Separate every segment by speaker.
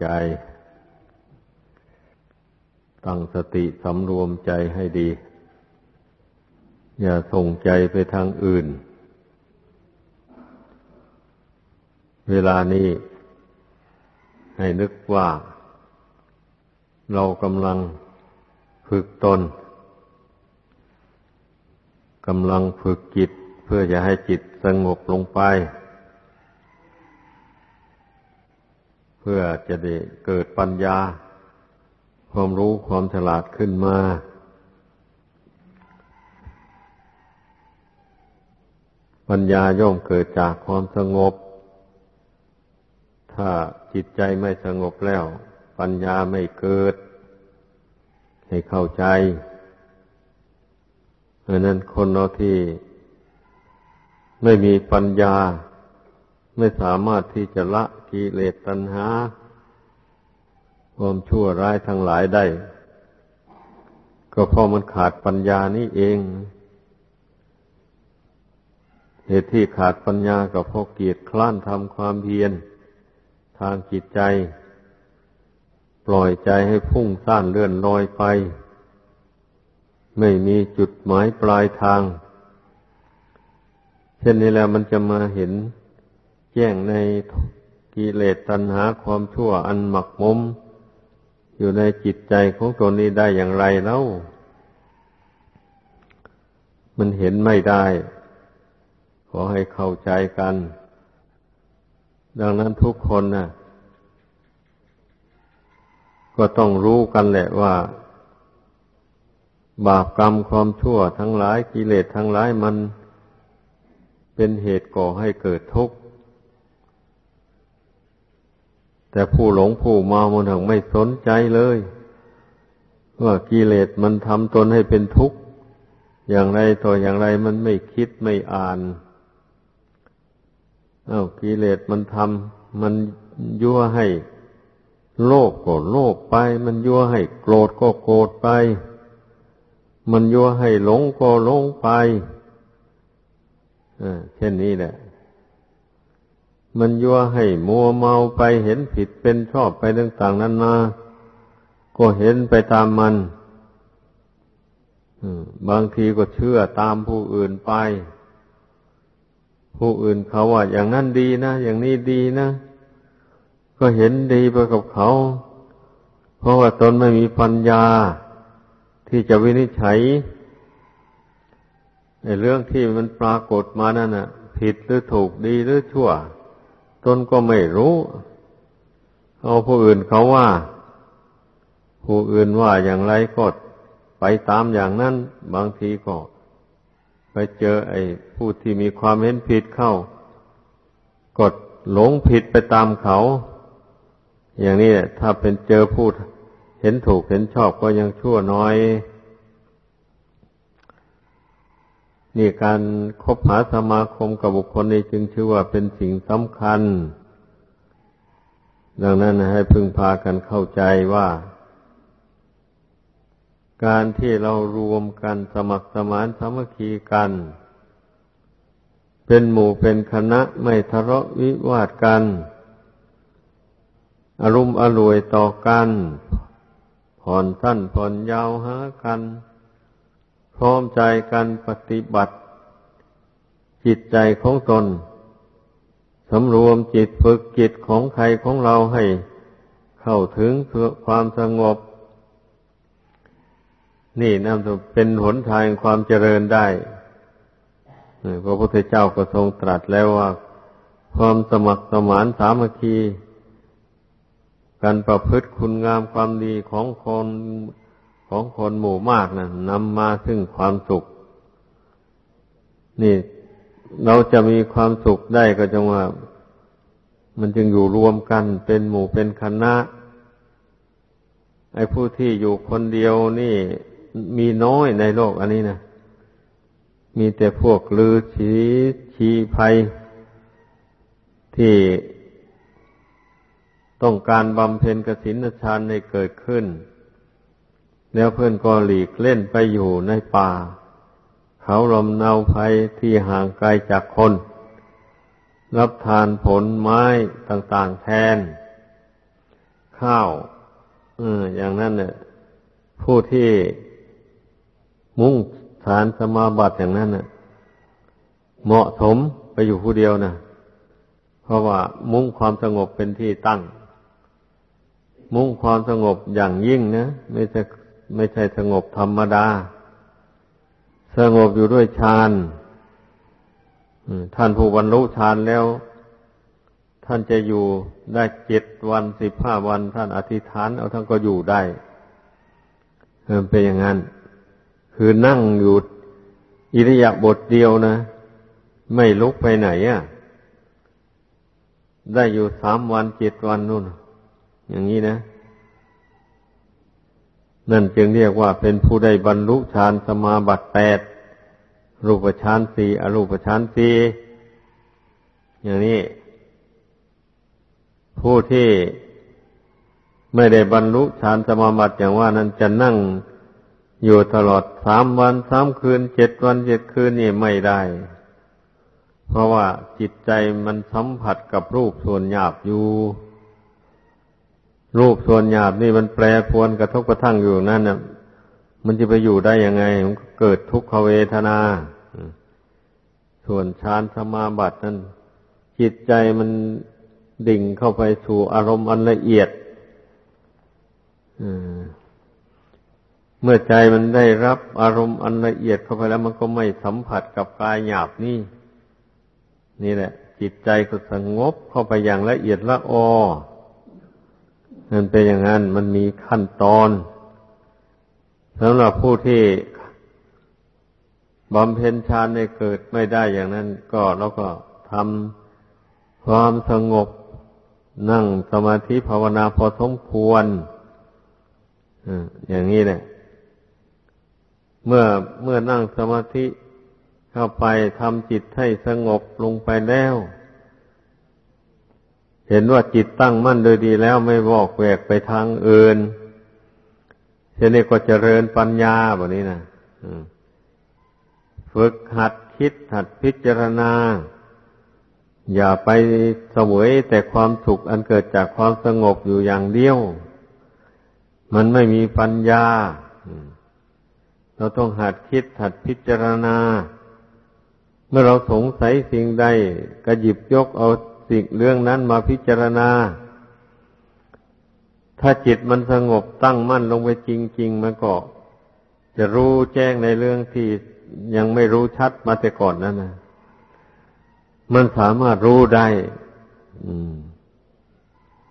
Speaker 1: ใจ ตั้งสติสำรวมใจให้ดี อย่าส่งใจไปทางอื่น เวลานี้ให้นึกว่า เรากำลังฝึกตนกำลังฝึกจิตเพื่อจะให้จิตสงบลงไป เพื่อจะได้เกิดปัญญา ความรู้ความฉลาดขึ้นมา ปัญญาย่อมเกิดจากความสงบ ถ้าจิตใจไม่สงบแล้ว ปัญญาไม่เกิด ให้เข้าใจเพราะนั้นคนเราที่ไม่มีปัญญา ไม่สามารถที่จะละ กิเลสตัณหา ความชั่วร้ายทั้งหลายได้ ก็เพราะมันขาดปัญญานี่เอง เหตุที่ขาดปัญญาก็เพราะเกียรติคล้านทำความเพียรทางจิตใจ ปล่อยใจให้พุ่งซ่านเลื่อนลอยไป ไม่มีจุดหมายปลายทาง เช่นนี้แล้วมันจะมาเห็นแจ้งใน กิเลสตัณหาความชั่วอันหมักมม อยู่ในจิตใจของตนนี้ได้อย่างไรแล้วมันเห็นไม่ได้ ขอให้เข้าใจกัน ดังนั้นทุกคนนะ่ะ ก็ต้องรู้กันแหละว่า บาปกรรมความชั่วทั้งหลายกิเลสทั้งหลายมันเป็นเหตุก่อให้เกิดทุกข์ แต่ผู้หลงผู้เมามันถึงไม่สนใจเลย ว่ากิเลสมันทำตนให้เป็นทุกข์ อย่างไรต่ออย่างไรมันไม่คิดไม่อ่านอา้าวกิเลสมันทำมันยั่วให้ โลภก็โลภไป มันยั่วให้โกรธก็โกรธไป มันยั่วให้หลงก็หลงไปเช่นนี้แหละ มันยั่วให้มัวเมาไปเห็นผิดเป็นชอบไปต่างๆนั้นนาก็เห็นไปตามมันบางทีก็เชื่อตามผู้อื่นไป ผู้อื่นเขาว่า อย่างนั้นดีนะ อย่างนี้ดีนะ ก็เห็นดีไปกับเขา เพราะว่าตนไม่มีปัญญา ที่จะวินิจฉัยในเรื่องที่มันปรากฏมานั่นน่ะ ผิดหรือถูกดีหรือชั่ว ตนก็ไม่รู้ เอาผู้อื่นเขาว่า ผู้อื่นว่าอย่างไรก็ไปตามอย่างนั้น บางทีก็ ไปเจอไอ้ผู้ที่มีความเห็นผิดเข้ากดหลงผิดไปตามเขา อย่างนี้ถ้าเป็นเจอผู้เห็นถูกเห็นชอบก็ยังชั่วน้อย นี่การคบหาสมาคมกับบุคคลนี้จึงชื่อว่าเป็นสิ่งสำคัญ ดังนั้นให้พึงพากันเข้าใจว่า การที่เรารวมกันสมัครสมานสามัคคีกัน เป็นหมู่เป็นคณะไม่ทะเลาะวิวาทกันอารมณ์อรวยต่อกัน ผ่อนสั้นผ่อนยาวหากัน พร้อมใจกันปฏิบัติ จิตใจของตนสำรวมจิตฝึกจิตของใครของเราให้เข้าถึงความสงบ นี่นั่นเป็นหนทางความเจริญได้พระพุทธเจ้าก็ทรงตรัสแล้วว่า ความสมัครสมานสามัคคีการประพฤติคุณงามความดีของคน ของคนหมู่มากนะนำมาซึ่งความสุข นี่เราจะมีความสุขได้ก็จงว่า มันจึงอยู่รวมกันเป็นหมู่เป็นคณะไอ้ผู้ที่อยู่คนเดียวนี่มีน้อยในโลกอันนี้นะมีแต่พวกลือชีชีภัย ที่ต้องการบำเพ็ญกสินฌานในเกิดขึ้น แล้วเพื่อนก็หลีกเล่นไปอยู่ในป่า เขาลมเนาภัยที่ห่างไกลจากคน รับทานผลไม้ต่างๆแทน ข้าวออย่างนั้นเนี่ยผู้ที่มุ่งฐานสมาบัติอย่างนั้นเน่ะเหมาะสมไปอยู่ผู้เดียวนะเพราะว่ามุ่งความสงบเป็นที่ตั้ง มุ่งความสงบอย่างยิ่งนะ ไม่ใช่ ไม่ใช่สงบธรรมดา สงบอยู่ด้วยฌานท่านผู้บรรลุฌานแล้ว ท่านจะอยู่ได้เจ็ดวันสิบห้าวัน ท่านอธิษฐาน เอาท่านก็อยู่ได้เป็นอย่างนั้น คือนั่งอยู่อิริยาบถเดียวนะ ไม่ลุกไปไหนอะ ได้อยู่สามวันเจ็ดวันนู่น อย่างนี้นะ นั่นจึงเรียกว่าเป็นผู้ได้บรรลุฌานสมาบัติแปดรูปฌานสี่อรูปฌานสี่อย่างนี้ ผู้ที่ไม่ได้บรรลุฌานสมาบัติอย่างว่านั้นจะนั่งอยู่ตลอดสามวันสามคืนเจ็ดวันเจ็ดคืนนี่ไม่ได้ เพราะว่าจิตใจมันสัมผัสกับรูปส่วนหยาบอยู่ รูปส่วนหยาบนี่มันแปรปรวนกระทบกระทั่งอยู่นั่นน่ะมันจะไปอยู่ได้ยังไง มันเกิดทุกขเวทนา ส่วนฌานสมาบัตินั้นจิตใจมันดิ่งเข้าไปสู่อารมณ์อันละเอียดเมื่อใจมันได้รับอารมณ์อันละเอียดเข้าไปแล้ว มันก็ไม่สัมผัสกับกายหยาบนี่ นี่แหละ จิตใจก็สงบเข้าไปอย่างละเอียดละออ มันเป็นอย่างนั้นมันมีขั้นตอนสำหรับผู้ที่บำเพ็ญฌานในเกิดไม่ได้อย่างนั้น ก็เราก็ทำความสงบนั่งสมาธิภาวนาพอสมควรอย่างนี้แหละเมื่อเมื่อนั่งสมาธิเข้าไปทำจิตให้สงบลงไปแล้ว เห็นว่าจิตตั้งมั่นโดยดีแล้วไม่บอกแวกไปทางอื่นเช่นนี้ก็เจริญปัญญาแบบนี้นะฝึกหัดคิดหัดพิจารณา อย่าไปเสวยแต่ความสุขอันเกิดจากความสงบอยู่อย่างเดียว มันไม่มีปัญญา เราต้องหัดคิดหัดพิจารณา เมื่อเราสงสัยสิ่งใดก็หยิบยกเอา สิ่งเรื่องนั้นมาพิจารณา ถ้าจิตมันสงบตั้งมั่นลงไปจริง ๆ มันก็จะรู้แจ้งในเรื่องที่ยังไม่รู้ชัดมาแต่ก่อนนั่นนะมันสามารถรู้ได้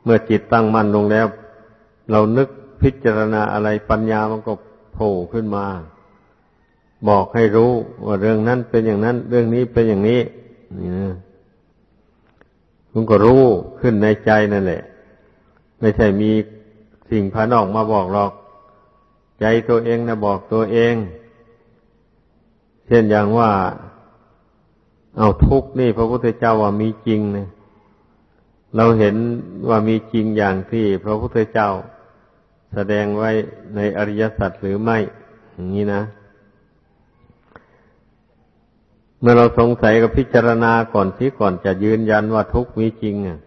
Speaker 1: เมื่อจิตตั้งมั่นลงแล้ว เรานึกพิจารณาอะไรปัญญามันก็โผล่ขึ้นมา บอกให้รู้ว่าเรื่องนั้นเป็นอย่างนั้น เรื่องนี้เป็นอย่างนี้นี่นะ มันก็รู้ขึ้นในใจนั่นแหละ ไม่ใช่มีสิ่งภายนอกมาบอกหรอก ใจตัวเองนะบอกตัวเอง เช่นอย่างว่า เอาทุกนี่พระพุทธเจ้าว่ามีจริงนะเราเห็นว่ามีจริงอย่างที่พระพุทธเจ้าแสดงไว้ในอริยสัจหรือไม่ อย่างนี้นะ เมื่อเราสงสัยกับพิจารณาก่อนที่ก่อนจะยืนยันว่าทุกข์มีจริงอะ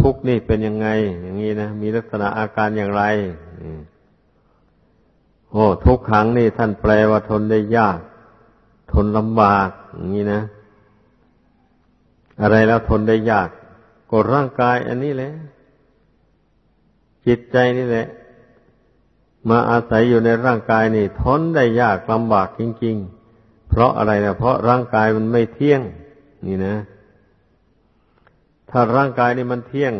Speaker 1: ทุกข์นี่เป็นยังไง อย่างนี้นะมีลักษณะอาการอย่างไรโอ้ทุกขังนี่ท่านแปลว่าทนได้ยาก ทนลำบาก อย่างนี้นะ อะไรแล้วทนได้ยากก็ร่างกาย อันนี้แหละ จิตใจนี่แหละ มาอาศัยอยู่ในร่างกายนี่ ทนได้ยากลำบากจริง ๆ เพราะอะไรนะเพราะร่างกายมันไม่เที่ยง นี่นะ ถ้าร่างกายนี่มันเที่ยง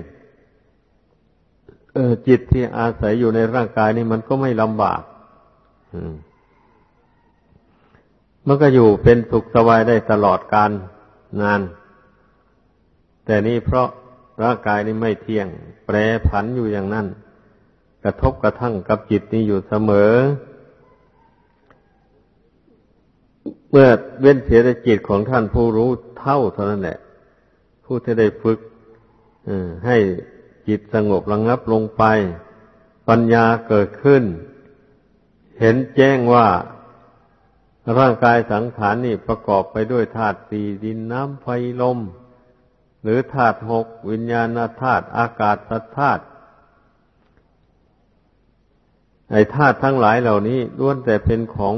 Speaker 1: เออจิตที่อาศัยอยู่ในร่างกายนี่มันก็ไม่ลำบากมันก็อยู่เป็นสุขสบายได้ตลอดการงาน แต่นี่เพราะร่างกายนี่ไม่เที่ยง แปรผันอยู่อย่างนั้น กระทบกระทั่งกับจิตนี้อยู่เสมอ เมื่อเว้นเสียแต่จิตของท่านผู้รู้เท่าเท่านั้นแหละ ผู้ที่ได้ฝึกให้จิตสงบระงับลงไป ปัญญาเกิดขึ้น เห็นแจ้งว่าร่างกายสังขารนี่ประกอบไปด้วยธาตุสี่ดินน้ำไฟลม หรือธาตุหกวิญญาณธาตุอากาศธาตุไอ้ธาตุทั้งหลายเหล่านี้ล้วนแต่เป็นของ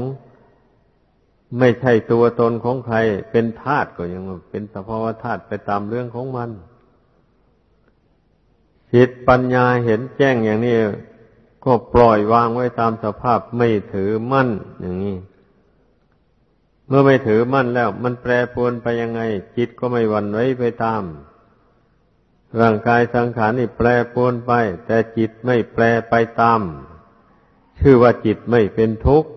Speaker 1: ไม่ใช่ตัวตนของใคร เป็นธาตุก็ยังเป็นสภาวะธาตุไปตามเรื่องของมันจิตปัญญาเห็นแจ้งอย่างนี้ ก็ปล่อยวางไว้ตามสภาพไม่ถือมั่นอย่างนี้ เมื่อไม่ถือมั่นแล้ว มันแปรปรวนไปยังไง จิตก็ไม่หวั่นไหวไปตาม ร่างกายสังขารนี่แปรปรวนไป แต่จิตไม่แปรไปตาม ชื่อว่าจิตไม่เป็นทุกข์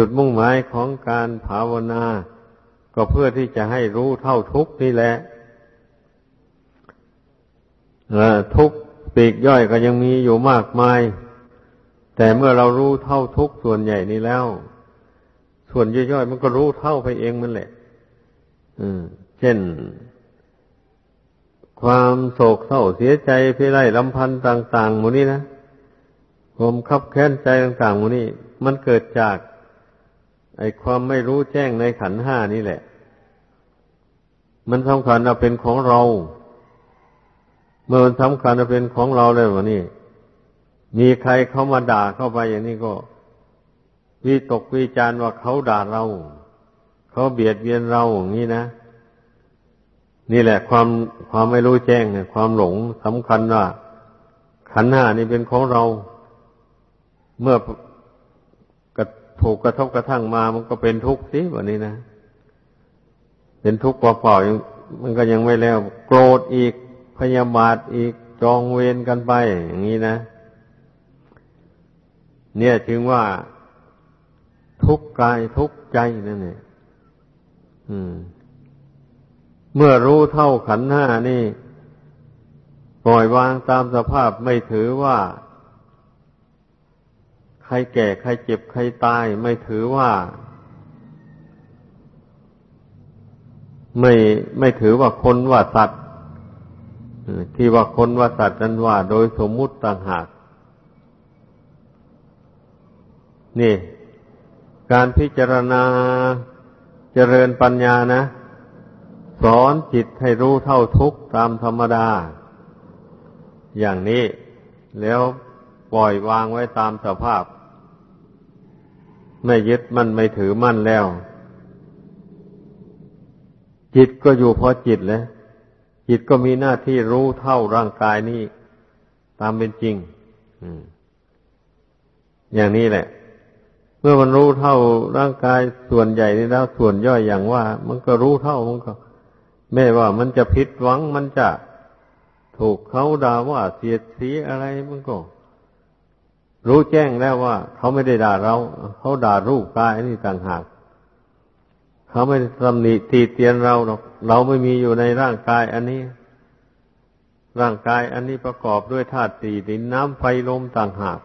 Speaker 1: จุดมุ่งหมายของการภาวนา ก็เพื่อที่จะให้รู้เท่าทุกนี่แหละทุกปีกย่อยก็ยังมีอยู่มากมาย แต่เมื่อเรารู้เท่าทุกส่วนใหญ่นี้แล้ว ส่วนย่อยๆมันก็รู้เท่าไปเองมันแหละเช่น ความโศกเศร้าเสียใจพิไรลำพันธ์ต่าง ๆ หมูนี้นะผมขับแค้นใจต่าง ๆ หมูนี้ มันเกิดจาก ไอ้ความไม่รู้แจ้งในขันห้านี่แหละ มันสำคัญว่าเป็นของเรา เมื่อมันสำคัญว่าเป็นของเราเลยวะนี่ มีใครเข้ามาด่าเข้าไปอย่างนี้ก็วิตกวิจารว่าเขาด่าเรา เขาเบียดเบียนเราอย่างนี้นะ นี่แหละ ความความไม่รู้แจ้งเนี่ยความหลงสำคัญว่าขันห้านี่เป็นของเรา เมื่อ ถูกกระทบกระทั่งมามันก็เป็นทุกข์สิวันนี้นะ เป็นทุกข์เปล่าๆมันก็ยังไม่แล้ว โกรธอีกพยาบาทอีกจองเวรกันไป อย่างนี้นะ เนี่ยถึงว่าทุกกายทุกใจนั่นเองเมื่อรู้เท่าขันห้านี่ ปล่อยวางตามสภาพไม่ถือว่า ใครแก่ใครเจ็บใครตาย ไม่ถือว่า ไม่ไม่ถือว่าคนว่าสัตว์ที่ว่าคนว่าสัตว์นั้นว่า โดยสมมุติต่างหาก นี่ การพิจารณาเจริญปัญญานะ สอนจิตให้รู้เท่าทุกข์ตามธรรมดา อย่างนี้แล้วปล่อยวางไว้ตามสภาพ ไม่ยึดมั่นไม่ถือมั่นแล้ว จิตก็อยู่เพราะจิตแล้วจิตก็มีหน้าที่รู้เท่าร่างกายนี้ ตามเป็นจริงอย่างนี้แหละ เมื่อมันรู้เท่าร่างกายส่วนใหญ่นี้แล้วส่วนย่อยอย่างว่า มันก็รู้เท่ามันก็แม้ว่ามันจะผิดหวังมันจะถูกเขาด่าว่าเสียดสีอะไรมันก็ รู้แจ้งแล้วว่า เขาไม่ได้ด่าเรา เขาด่ารูปกายนี่ต่างหากเขาไม่ได้ตำหนิตีเตียนเราหรอกเราไม่มีอยู่ในร่างกาย อันนี้ ร่างกายอันนี้ประกอบด้วยธาตุสี่ดินน้ำไฟลมต่างหาก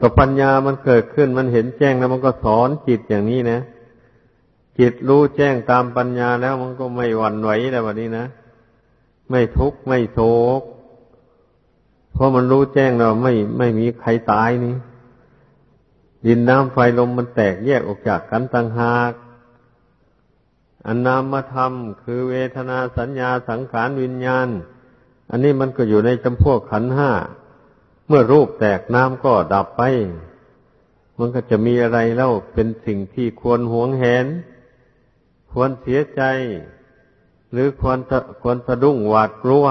Speaker 1: ก็ปัญญามันเกิดขึ้นมันเห็นแจ้งแล้วมันก็สอนจิตอย่างนี้นะจิตรู้แจ้งตามปัญญาแล้วมันก็ไม่หวั่นไหวแล้ววันนี้นะไม่ทุกข์ไม่โศก เพราะมันรู้แจ้งเราไม่ไม่มีใครตายนี่ดินน้ำไฟลมมันแตกแยกออกจากกันต่างหาก อันนามธรรมคือเวทนาสัญญาสังขารวิญญาณ อันนี้มันก็อยู่ในจำพวกขันห้า เมื่อรูปแตกน้ำก็ดับไป มันก็จะมีอะไรแล้วเป็นสิ่งที่ควรหวงแหน ควรเสียใจ หรือควรควรสะดุ้งหวาดกลัว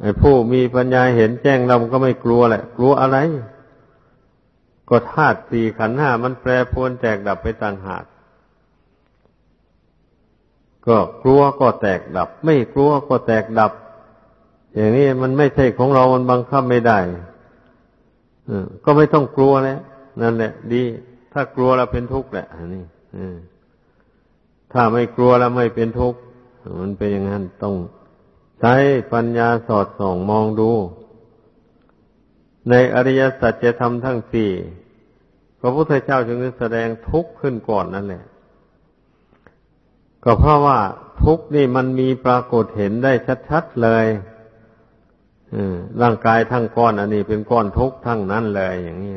Speaker 1: ไอ้ผู้มีปัญญาเห็นแจ้งเราก็ไม่กลัวแหละ กลัวอะไร ก็ธาตุสี่ขันห้ามันแปรปรวนแตกดับไปต่างหากก็กลัวก็แตกดับ ไม่กลัวก็แตกดับ อย่างนี้มันไม่ใช่ของเรา มันบังคับไม่ได้ก็ไม่ต้องกลัวแล้วนั่นแหละ ดี ถ้ากลัวแล้วเป็นทุกข์แหละนี่ถ้าไม่กลัวแล้วไม่เป็นทุกข์มันเป็นอย่างนั้นต้อง ใช้ปัญญาสอดส่องมองดู ในอริยสัจจะทำทั้งสี่พระพุทธเจ้าจึงแสดงทุกข์ขึ้นก่อนนั่นแหละ ก็เพราะว่าทุกข์นี่มันมีปรากฏเห็นได้ชัดๆเลยร่างกายทั้งก้อนอันนี้เป็นก้อนทุกข์ทั้งนั้นเลยอย่างนี้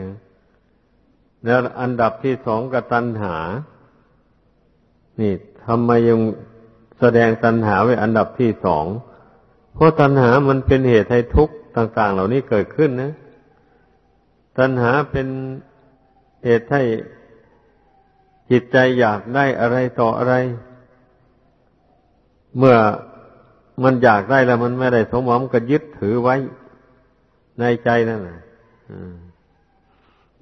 Speaker 1: แล้วอันดับที่สองกตัณหา นี่ทำไมยังแสดงตัณหาไว้อันดับที่สอง เพราะตัณหามันเป็นเหตุให้ทุกข์ต่าง ๆ เหล่านี้เกิดขึ้นนะ ตัณหาเป็นเหตุให้จิตใจอยากได้อะไรต่ออะไร เมื่อมันอยากได้แล้วมันไม่ได้สมหวังก็ยึดถือไว้ ในใจนั่นแหละ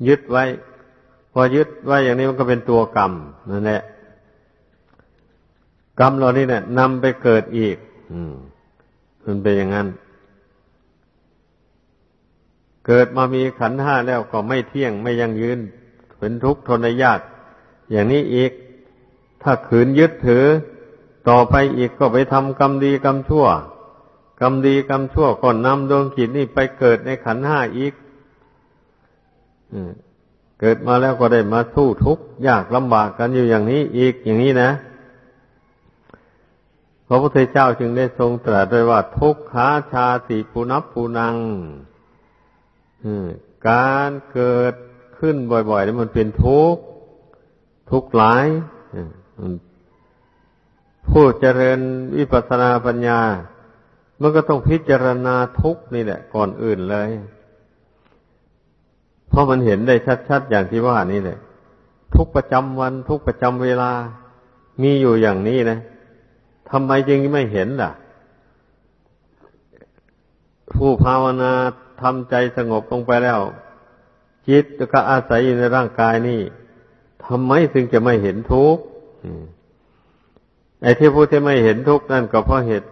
Speaker 1: ยึดไว้ พอยึดไว้อย่างนี้มันก็เป็นตัวกรรมนั่นแหละกรรมเรานี่เนี่ยนำไปเกิดอีก อืม มันเป็นอย่างนั้น เกิดมามีขันห้าแล้วก็ไม่เที่ยงไม่ยังยืน เป็นทุกข์ทนยาก อย่างนี้อีก ถ้าขืนยึดถือ ต่อไปอีกก็ไปทำกรรมดีกรรมชั่ว กรรมดีกรรมชั่วก่อนนำดวงจิตนี่ไปเกิดในขันห้าอีกเกิดมาแล้วก็ได้มาสู้ทุกข์ยากลำบากกันอยู่อย่างนี้อีกอย่างนี้นะ พระพุทธเจ้าจึงได้ทรงตรัสไว้ว่า ทุกขาชาติปุนับปุนังการเกิดขึ้นบ่อยๆนี่มันเป็นทุกข์ทุกข์หลายผู้เจริญวิปัสสนาปัญญามันก็ต้องพิจารณาทุกข์นี่แหละ ก่อนอื่นเลย เพราะมันเห็นได้ชัดๆอย่างที่ว่านี่แหละทุกประจำวันทุกประจำเวลามีอยู่อย่างนี้นะ ทำไมจึงไม่เห็นล่ะ ผู้ภาวนาทำใจสงบลงไปแล้ว จิตก็อาศัยอยู่ในร่างกายนี่ทำไมถึงจะไม่เห็นทุกข์ไอ้ที่ผู้ที่ไม่เห็นทุกข์นั่นก็เพราะเหตุ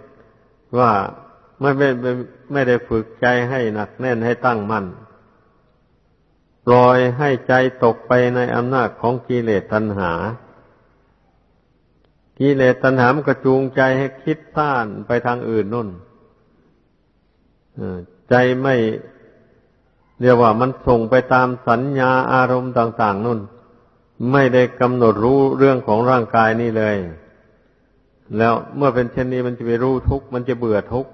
Speaker 1: ว่าไม่ไม่ไม่ไม่ได้ฝึกใจให้หนักแน่นให้ตั้งมั่นปล่อยให้ใจตกไปในอำนาจของกิเลสตัณหา กิเลสตัณหามกระจูงใจให้คิดพลานไปทางอื่นนู่นใจไม่เรียกว่ามันส่งไปตามสัญญาอารมณ์ต่าง ๆนู่น ไม่ได้กำหนดรู้เรื่องของร่างกายนี่เลย แล้วเมื่อเป็นเช่นนี้มันจะไปรู้ทุกข์มันจะเบื่อทุกข์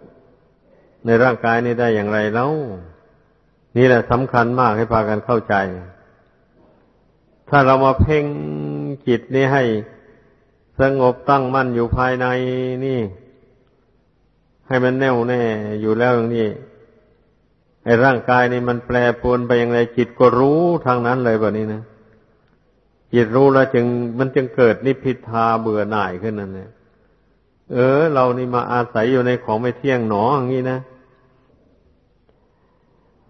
Speaker 1: ในร่างกายนี้ได้อย่างไรแล้ว นี่แหละสำคัญมากให้พากันเข้าใจ ถ้าเรามาเพ่งจิตนี้ให้ สงบตั้งมั่นอยู่ภายในนี่ ให้มันแน่วแน่อยู่แล้วอย่างนี้ไอ้ร่างกายนี่มันแปรปรวนไปอย่างไรจิตก็รู้ทางนั้นเลยแบบนี้นะจิตรู้แล้วจึงมันจึงเกิดนิพพิทาเบื่อหน่ายขึ้นนั่นแหละเออ เรานี่มาอาศัยอยู่ในของไม่เที่ยงหนออย่างนี้นะ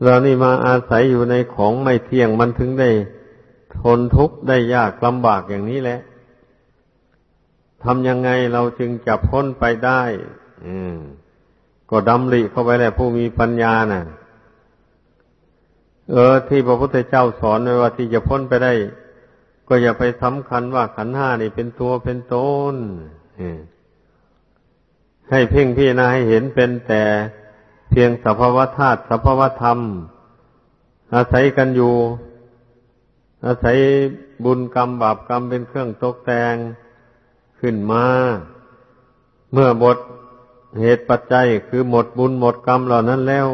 Speaker 1: เรานี่มาอาศัยอยู่ในของไม่เที่ยงมันถึงได้ ทนทุกข์ได้ยากลำบากอย่างนี้แหละ ทำยังไงเราจึงจะพ้นไปได้ อืม ก็ดำริเข้าไปแหละผู้มีปัญญาน่ะ เออ ที่พระพุทธเจ้าสอนไว้ว่าที่จะพ้นไปได้ ก็อย่าไปสำคัญว่าขันห้านี่เป็นตัวเป็นตนให้เพ่งพี่นาให้เห็นเป็นแต่เพียงสภาวธาตุสภาวธรรม อาศัยกันอยู่ อาศัยบุญกรรมบาปกรรมเป็นเครื่องตกแต่ง ขึ้นมา เมื่อหมดเหตุปัจจัยคือหมดบุญหมดกรรมเหล่านั้นแล้ว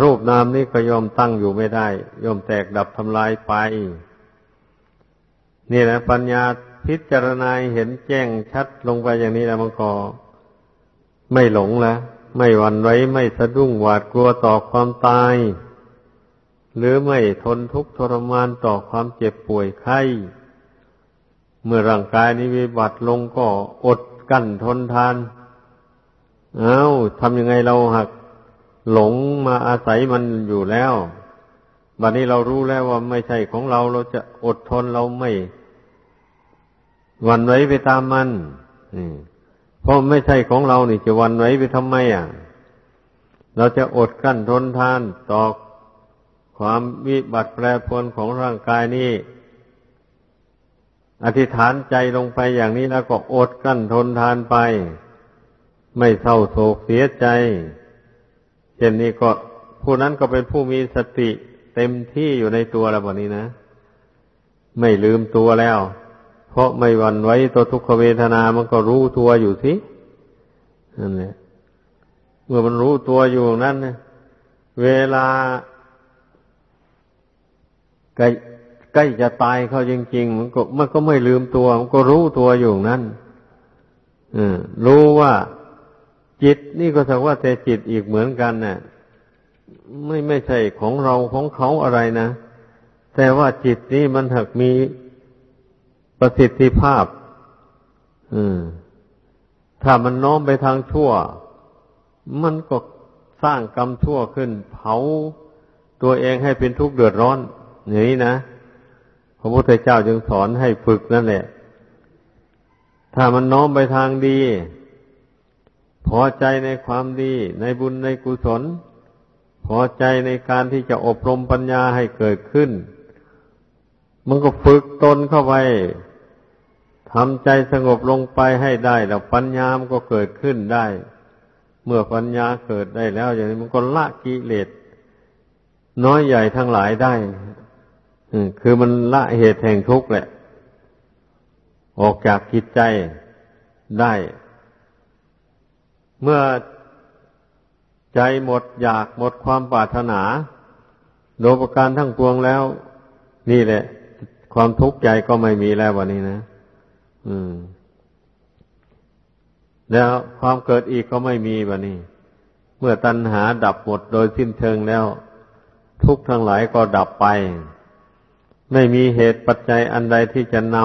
Speaker 1: รูปนามนี้ก็ยอมตั้งอยู่ไม่ได้ ยอมแตกดับทำลายไป นี่แหละปัญญาพิจารณาเห็นแจ้งชัดลงไปอย่างนี้แล้วมันก็ไม่หลงแล้วไม่หวั่นไหวไม่สะดุ้งหวาดกลัวต่อความตาย หรือไม่ทนทุกข์ทรมานต่อความเจ็บป่วยไข้ เมื่อร่างกายนี้วิบัติลงก็อดกั้นทนทาน เอา้าทำยังไงเราหักหลงมาอาศัยมันอยู่แล้วบัดนี้เรารู้แล้วว่าไม่ใช่ของเราเราจะอดทนเราไม่หวันไว้ไปตามมันเพราะไม่ใช่ของเรานี่จะหวันไว้ไปทำไมอะ เราจะอดกั้นทนทานต่อความวิบัติแปรปรวนของร่างกายนี้ อธิษฐานใจลงไปอย่างนี้แล้วก็อดกั้นทนทานไป ไม่เศร้าโศกเสียใจเช่นนี้ก็ผู้นั้นก็เป็นผู้มีสติเต็มที่อยู่ในตัวแล้วแบบนี้นะ ไม่ลืมตัวแล้ว เพราะไม่หวั่นไหวตัวทุกขเวทนามันก็รู้ตัวอยู่สินั่นแหละเมื่อมันรู้ตัวอยู่นั้นเวลา ใกล้จะตายเขาจริงๆมันก็มันก็ไม่ลืมตัว มันก็รู้ตัวอยู่นั้นรู้ว่าจิตนี่ก็สักว่าแต่จิตอีกเหมือนกันเนะ่ะไม่ไม่ใช่ของเราของเขาอะไรนะ แต่ว่าจิตนี้มันถักมีประสิทธิภาพอืมถ้ามันน้อมไปทางชั่ว มันก็สร้างกรรมชั่วขึ้น เผาตัวเองให้เป็นทุกข์เดือดร้อนอย่างนี้นะ พระพุทธเจ้าจึงสอนให้ฝึกนั่นแหละ ถ้ามันน้อมไปทางดี พอใจในความดี ในบุญในกุศล พอใจในการที่จะอบรมปัญญาให้เกิดขึ้น มันก็ฝึกตนเข้าไปทำใจสงบลงไปให้ได้ แล้วปัญญามันก็เกิดขึ้นได้ เมื่อปัญญาเกิดได้แล้ว อย่างนี้มันก็ละกิเลสน้อยใหญ่ทั้งหลายได้ คือมันละเหตุแห่งทุกข์แหละ ออกจากจิตใจได้ เมื่อใจหมดอยากหมดความปรารถนา โดยประการทั้งปวงแล้ว นี่แหละ ความทุกข์ใจก็ไม่มีแล้ววันนี้นะ อืม แล้วความเกิดอีกก็ไม่มีวันนี้ เมื่อตัณหาดับหมดโดยสิ้นเชิงแล้ว ทุกทั้งหลายก็ดับไป ไม่มีเหตุปัจจัยอันใดที่จะน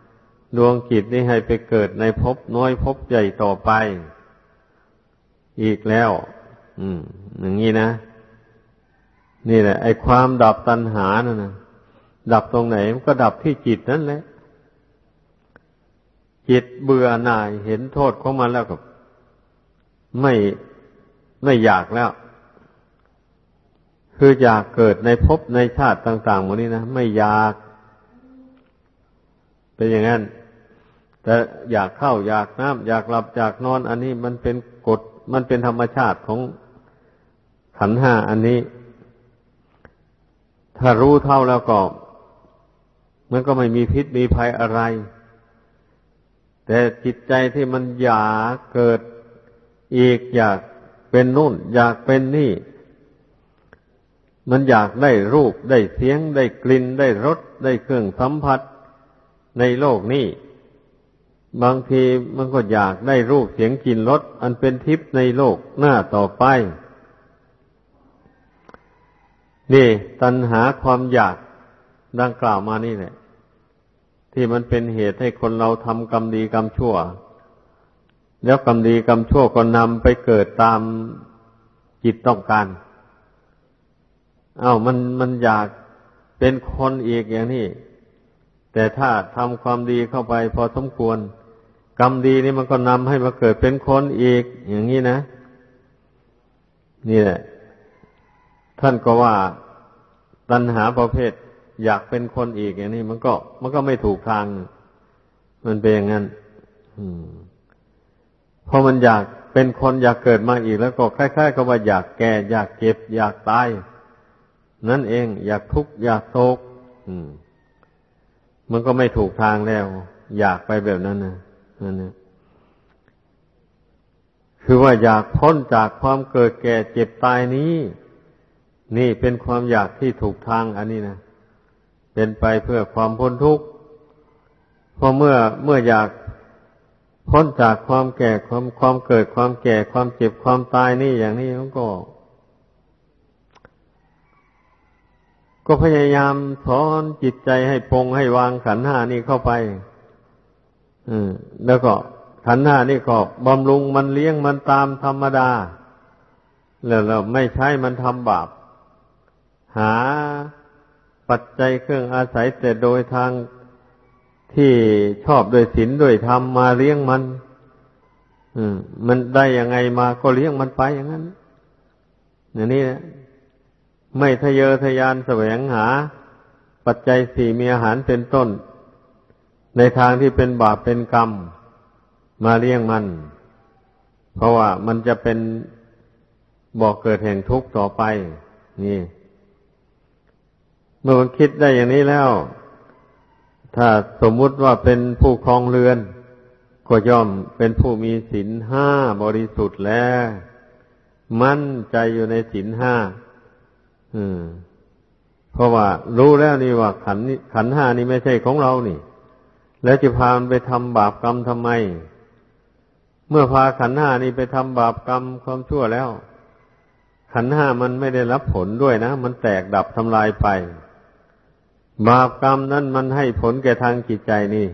Speaker 1: ำดวงจิตนี้ให้ไปเกิดในภพน้อยภพใหญ่ต่อไป อีกแล้ว อืม อย่างนี้นะ นี่แหละ ไอ้ความดับตัณหานั่นนะดับตรงไหนมันก็ดับที่จิตนั่นแหละ จิตเบื่อหน่ายเห็นโทษของมันแล้วก็ไม่ไม่อยากแล้ว คืออยากเกิดในภพในชาติต่างๆหมดนี้นะไม่อยาก เป็นอย่างนั้น แต่อยากเข้าอยากน้ำอยากหลับอยากนอน อันนี้มันเป็นกฎมันเป็นธรรมชาติของขันห้าอันนี้ ถ้ารู้เท่าแล้วก็ มันก็ไม่มีพิษมีภัยอะไร แต่จิตใจที่มันอยากเกิดอีกอยากเป็นนู่น อยากเป็นนี่ มันอยากได้รูปได้เสียง ได้กลิ่นได้รสได้เครื่องสัมผัสในโลกนี้ บางทีมันก็อยากได้รูปเสียงกลิ่นรสอันเป็นทิพย์ในโลกหน้าต่อไป นี่ ตัณหาความอยากดังกล่าวมานี่แหละ ที่มันเป็นเหตุให้คนเราทำกรรมดีกรรมชั่ว แล้วกรรมดีกรรมชั่วก็นำไปเกิดตามจิตต้องการ เอา้ามันมันอยากเป็นคนอีกอย่างนี้ แต่ถ้าทำความดีเข้าไปพอสมควร กรรมดีนี่มันก็นำให้มาเกิดเป็นคนอีก อย่างนี้นะ นี่แหละ ท่านก็ว่าตัณหาประเภท อยากเป็นคนอีกอย่างนี้ มันก็ มันก็ไม่ถูกทาง มันเป็นอย่างนั้นพอมันอยากเป็นคนอยากเกิดมาอีกแล้วก็คล้ายๆกับว่าอยากแก่ อยากเก็บ อยากตาย นั่นเองอยากทุกข์อยากโศกมันก็ไม่ถูกทางแล้ว อยากไปแบบนั้นนะนั่นนะคือว่าอยากพ้นจากความเกิดแก่เจ็บตายนี้ นี่เป็นความอยากที่ถูกทางอันนี้นะเป็นไปเพื่อความพ้นทุกข์พอเมื่อเมื่ออยากพ้นจากความแก่ความความเกิดความแก่ความเจ็บความตายนี่อย่างนี้มันก็ ก็พยายามสอนจิตใจให้ปรงให้วางขันห้านี่เข้าไปแล้วก็ขันห้านี่ก็บำรุงมันเลี้ยงมันตามธรรมดา แล้วเราไม่ใช้มันทำบาป หาปัจจัยเครื่องอาศัยแต่โดยทางที่ชอบโดยศีลโดยธรรมมาเลี้ยงมันมมันได้ยังไงมาก็เลี้ยงมันไปอย่างนั้นอย่างนี้นะ ไม่ทะเยอทะยานแสวงหา ปัจจัยสี่มีอาหารเป็นต้น ในทางที่เป็นบาปเป็นกรรม มาเลี้ยงมัน เพราะว่ามันจะเป็นบอกเกิดแห่งทุกข์ต่อไป นี่ เมื่อมันคิดได้อย่างนี้แล้ว ถ้าสมมุติว่าเป็นผู้ครองเรือน ก็ย่อมเป็นผู้มีศีลห้าบริสุทธิ์แล้ว มั่นใจอยู่ในศีลห้า เพราะว่ารู้แล้วนี่ว่าขันขันห้านี่ไม่ใช่ของเรานี่ แล้วจะพามันไปทำบาปกรรมทำไม เมื่อพาขันห้านี่ไปทำบาปกรรมความชั่วแล้ว ขันห้ามันไม่ได้รับผลด้วยนะ มันแตกดับทำลายไป บาปกรรมนั้นมันให้ผลแก่ทางจิตใจนี่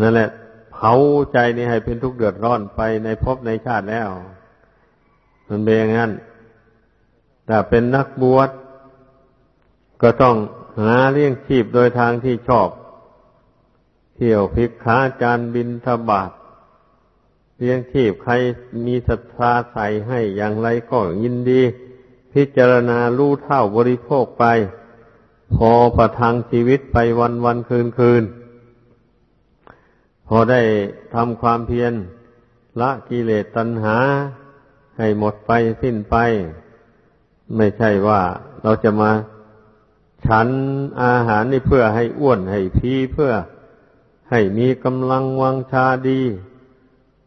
Speaker 1: นั่นแหละเผาใจนี่ให้เป็นทุกข์เดือดร้อนไปในภพในชาติแล้ว มันเป็นอย่างนั้น แต่เป็นนักบวชก็ต้องหาเลี้ยงชีพโดยทางที่ชอบ เที่ยวพิกขาจานบินทบาทเลี้ยงชีพใครมีศรัทธาใส่ให้อย่างไรก็ยินดี พิจารณารู้เท่าบริโภคไป พอประทังชีวิตไปวันวันคืนคืน พอได้ทำความเพียรละกิเลสตัณหา ให้หมดไปสิ้นไป ไม่ใช่ว่าเราจะมาฉันอาหารนี่เพื่อให้อ้วนให้พีเพื่อให้มีกำลังวังชาดี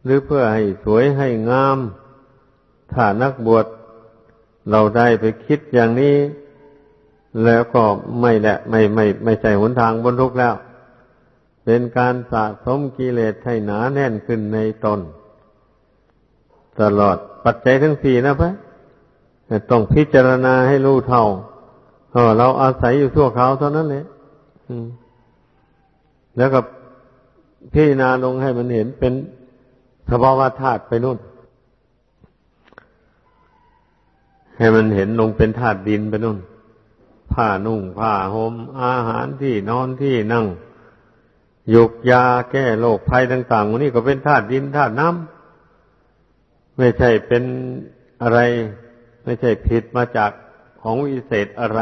Speaker 1: หรือเพื่อให้สวยให้งาม ถ้านักบวชเราได้ไปคิดอย่างนี้ แล้วก็ไม่แหละไม่ไม่ ไม่ใช่หนทางบนทุกแล้ว เป็นการสะสมกิเลสให้หนาแน่นขึ้นในตน ตลอดปัจจัยทั้งสี่นะพะ ต้องพิจารณาให้รู้เท่าเออเราอาศัยอยู่ชั่วคราวเท่านั้นเลยแล้วก็พิจารณาลงให้มันเห็นเป็นสภาวะธาตุไปนู่น ให้มันเห็นลงเป็นธาตุดินไปนู่น ผ้านุ่ง ผ้าหม่มอาหารที่นอนที่นั่งยุกยาแก้โรคภัยต่างๆวันนี้ก็เป็นธาตุดินธาตุน้ำไม่ใช่เป็นอะไร ไม่ใช่ผิดมาจากของวิเศษอะไร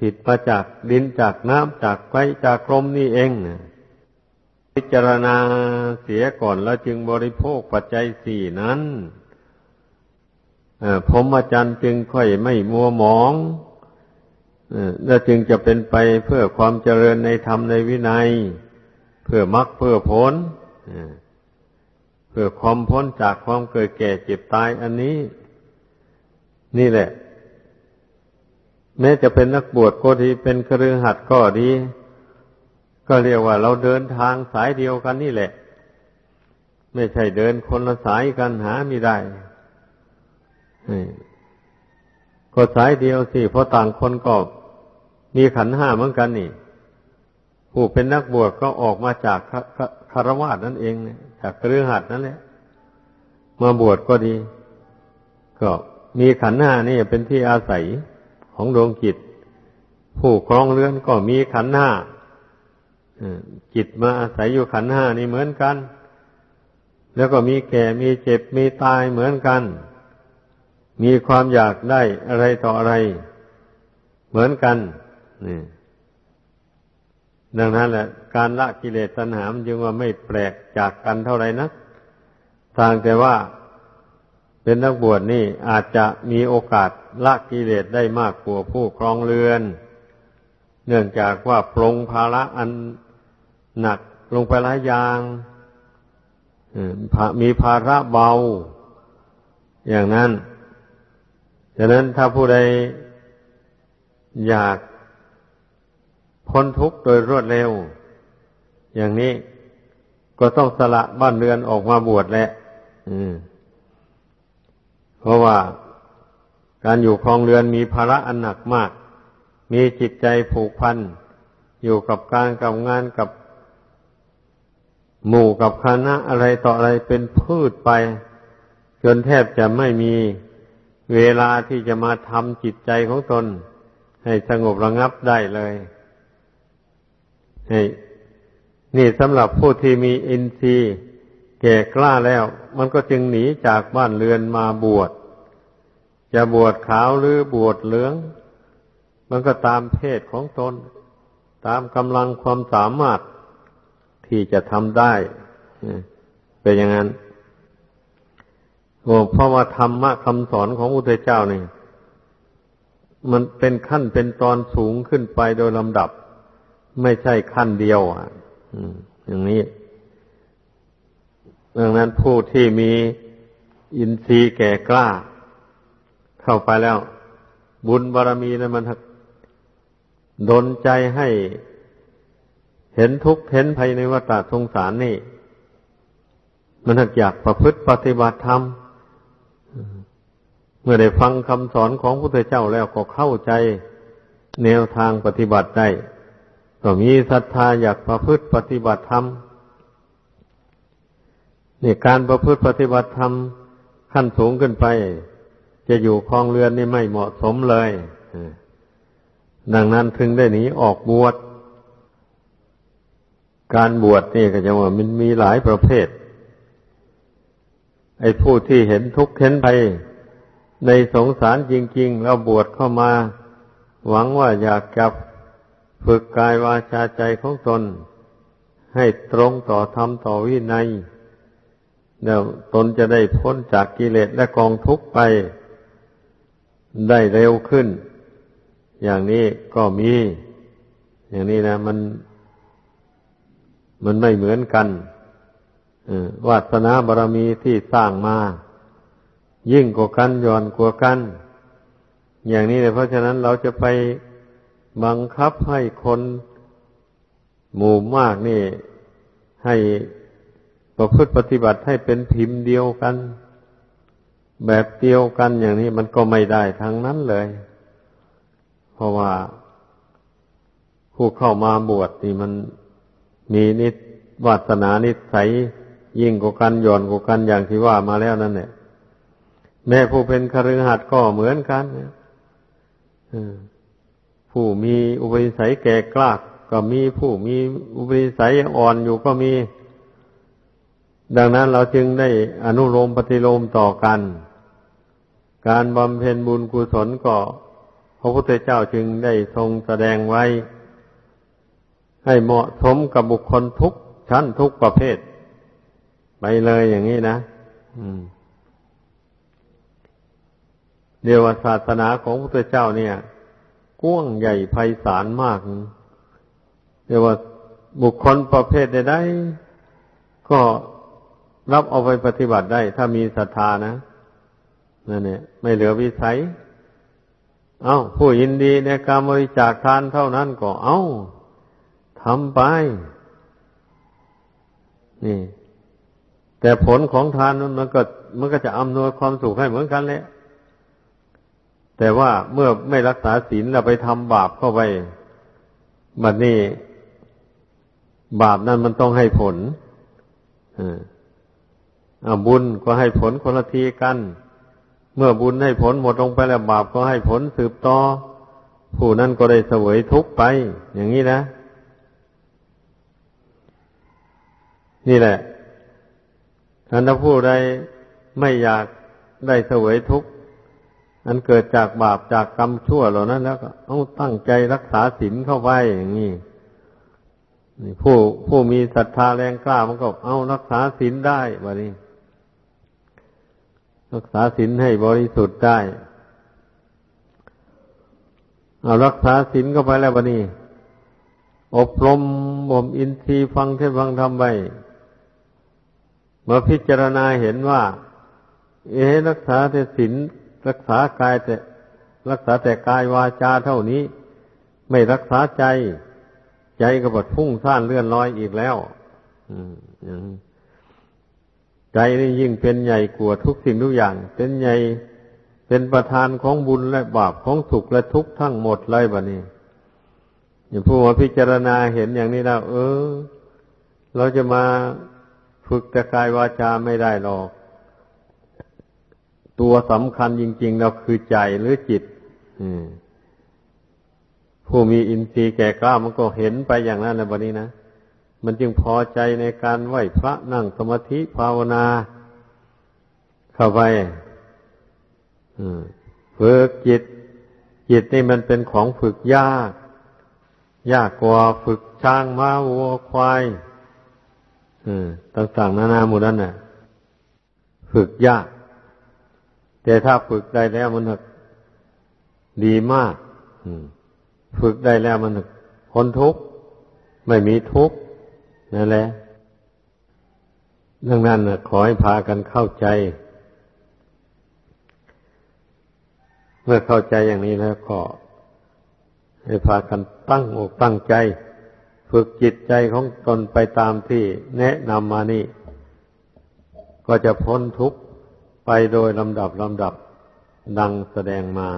Speaker 1: ผิดมาจากดินจากน้ำจากไฟจากลมนี่เอง พิจารณาเสียก่อนแล้วจึงบริโภคปัจจัยสี่นั้นผมอาจารย์จึงค่อยไม่มัวหมองแล้วจึงจะเป็นไปเพื่อความเจริญในธรรมในวินัย เพื่อมรรคเพื่อผลเพื่อความพ้นจากความเกิดแก่เจ็บตายอันนี้ นี่แหละ แม้จะเป็นนักบวชก็ดีเป็นครือหัดก็ดี ก็เรียกว่าเราเดินทางสายเดียวกันนี่แหละ ไม่ใช่เดินคนละสายกันหาไม่ได้ก็สายเดียวสิเพราะต่างคนก็มีขันห้าเหมือนกันนี่ผู้เป็นนักบวชก็ออกมาจากคารวะนั่นเองจากเครือหัดนั่นแหละมาบวชก็ดี ก็ มีขันห้านี่เป็นที่อาศัยของดวงจิต ผู้ครองเรือนก็มีขันห้าจิตมาอาศัยอยู่ขันห้านี่เหมือนกัน แล้วก็มีแก่มีเจ็บมีตายเหมือนกัน มีความอยากได้อะไรต่ออะไร เหมือนกันนี่ดังนั้นแหละ การละกิเลสตัณหาจึงว่าไม่แปลกจากกันเท่าไหรนะต่างแต่ว่า เป็นนักบวชนี่อาจจะมีโอกาสละกิเลสได้มากกว่าผู้ครองเรือน เนื่องจากว่าปรงภาระอันหนักลงไปหลายอย่างมีภาระเบา อย่างนั้นฉะนั้นถ้าผู้ใดอยากพ้นทุกข์โดยรวดเร็ว อย่างนี้ก็ต้องสละบ้านเรือนออกมาบวชแหละ เพราะว่าการอยู่ครองเรือนมีภาระอันหนักมาก มีจิตใจผูกพัน อยู่กับการกับงานกับหมู่กับคณะอะไรต่ออะไรเป็นพืชไป จนแทบจะไม่มีเวลาที่จะมาทำจิตใจของตน ให้สงบระงับได้เลยนี่สำหรับผู้ที่มีอินทรีย์ แก่กล้าแล้ว มันก็จึงหนีจากบ้านเรือนมาบวชจะบวชขาวหรือบวชเหลือง มันก็ตามเพศของตน ตามกำลังความสามารถที่จะทำได้เป็นอย่างนั้นโอ้เพราะว่าธรรมะคำสอนของอุทธเจ้านี่มันเป็นขั้นเป็นตอนสูงขึ้นไปโดยลำดับ ไม่ใช่ขั้นเดียว อะอย่างนี้ ดังนั้นผู้ที่มีอินทรีย์แก่กล้า เข้าไปแล้ว บุญบารมีนะมันดนใจให้เห็นทุกข์เห็นภัยในวัฏสงสารนี่ มันอยากประพฤติปฏิบัติธรรมเมื่อได้ฟังคำสอนของพระพุทธเจ้าแล้วก็เข้าใจแนวทางปฏิบัติได้ก็มีศรัทธาอยากประพฤติปฏิบัติธรรม นี่การประพฤติปฏิบัติธรรมขั้นสูงขึ้นไป จะอยู่คลองเรือนนี่ไม่เหมาะสมเลยดังนั้นถึงได้หนีออกบวชการบวชนี่ก็จะว่ามันมีหลายประเภท ไอ้ผู้ที่เห็นทุกข์เห็นภัยในสงสารจริง ๆ แล้วบวชเข้ามา หวังว่าอยากจะฝึกกายวาจาใจของตน ให้ตรงต่อธรรมต่อวินัย แล้วตนจะได้พ้นจากกิเลสและกองทุกข์ไป ได้เร็วขึ้น อย่างนี้ก็มี อย่างนี้นะ มัน มันไม่เหมือนกันวาสนาบารมีที่สร้างมา ยิ่งกว่ากันย่อนกว่ากัน อย่างนี้เลยเพราะฉะนั้นเราจะไปบังคับให้คนหมู่มากนี่ ให้ ประพฤติปฏิบัติให้เป็นพิมพ์เดียวกัน แบบเดียวกันอย่างนี้มันก็ไม่ได้ทั้งนั้นเลย เพราะว่าผู้เข้ามาบวชนี่มันมีนิสวาสนานิสัยยิ่งกว่ากันย่อนกว่ากันอย่างที่ว่ามาแล้วนั่นแหละแม่ผู้เป็นคฤหัสถ์ก็เหมือนกันผู้มีอุปนิสัยแก่กล้าก็มีผู้มีอุปนิสัยอ่อนอยู่ก็มี ดังนั้นเราจึงได้อนุโลมปฏิโลมต่อกัน การบำเพ็ญบุญกุศลก็พระพุทธเจ้าจึงได้ทรงแสดงไว้ ให้เหมาะสมกับบุคคลทุกชั้นทุกประเภท ไปเลยอย่างนี้นะเดียวศาสนาของพระพุทธเจ้าเนี่ยกว้างใหญ่ไพศาลมากเรียวบุคคลประเภทใดๆก็ รับเอาไปปฏิบัติได้ ถ้ามีศรัทธานะนั่นเนี่ยไม่เหลือวิสัย เอา้า ผู้ยินดีในการบริจาคทานเท่านั้นก็เอา้าทำไป นี่ แต่ผลของทานนั้นมันก็มันก็จะอำนวยความสุขให้เหมือนกันแหละแต่ว่าเมื่อไม่รักษาศีลเราไปทำบาปเข้าไปบัดนี้ บาปนั้นมันต้องให้ผลอ่า บุญก็ให้ผลคนละทีกัน เมื่อบุญให้ผลหมดลงไปแล้วบาปก็ให้ผลสืบต่อ ผู้นั้นก็ได้เสวยทุกข์ไป อย่างนี้นะ นี่แหละอันถ้าผู้ใดไม่อยากได้เสวยทุกข์อันเกิดจากบาปจากกรรมชั่วเหล่านั้น แล้วก็ต้องตั้งใจรักษาศีลเข้าไว้อย่างนี้ผู้ผู้มีศรัทธาแรงกล้ามันก็เอารักษาศีลได้บะนี้ รักษาศีลให้บริสุทธิ์ได้เอารักษาศีลเข้าไปแล้วบะนี้ อบรมบ่มอินทรีย์ฟังเทศฟังธรรมไปมาพิจารณาเห็นว่า เอรักษาแต่ศีลรักษากายแต่ รักษาแต่กายวาจาเท่านี้ ไม่รักษาใจ ใจก็บดพุ่งซ่านเลื่อนลอยอีกแล้ว อืมอย่าง ใจนี่ยิ่งเป็นใหญ่กว่าทุกสิ่งทุกอย่าง เป็นใหญ่เป็นประธานของบุญและบาปของสุขและทุกข์ทั้งหมดเลยบะนี้อย่างผู้มาพิจารณาเห็นอย่างนี้แล้ว เออ เราจะมาฝึกแต่กายวาจาไม่ได้หรอก ตัวสำคัญจริงๆเราคือใจหรือจิตผู้มีอินทรีย์แก่กล้ามันก็เห็นไปอย่างนั้นแล้วบะนี้นะ มันจึงพอใจในการไหวพระนั่งสมาธิภาวนา เข้าไปฝึกจิต จิตนี่มันเป็นของฝึกยาก ยากกว่าฝึกช้างม้าวัวควายต่างๆนานาหมดนั้นน่ะ ฝึกยาก แต่ถ้าฝึกได้แล้วมันดีมากฝึกได้แล้วมันพ้นทุกข์ ไม่มีทุกข์ นั่นแหละดังนั้นขอให้พากันเข้าใจ เมื่อเข้าใจอย่างนี้แล้วก็ให้พากันตั้งอกตั้งใจ ฝึกจิตใจของตนไปตามที่แนะนำมานี่ ก็จะพ้นทุกข์ไปโดยลำดับลำดับดังแสดงมา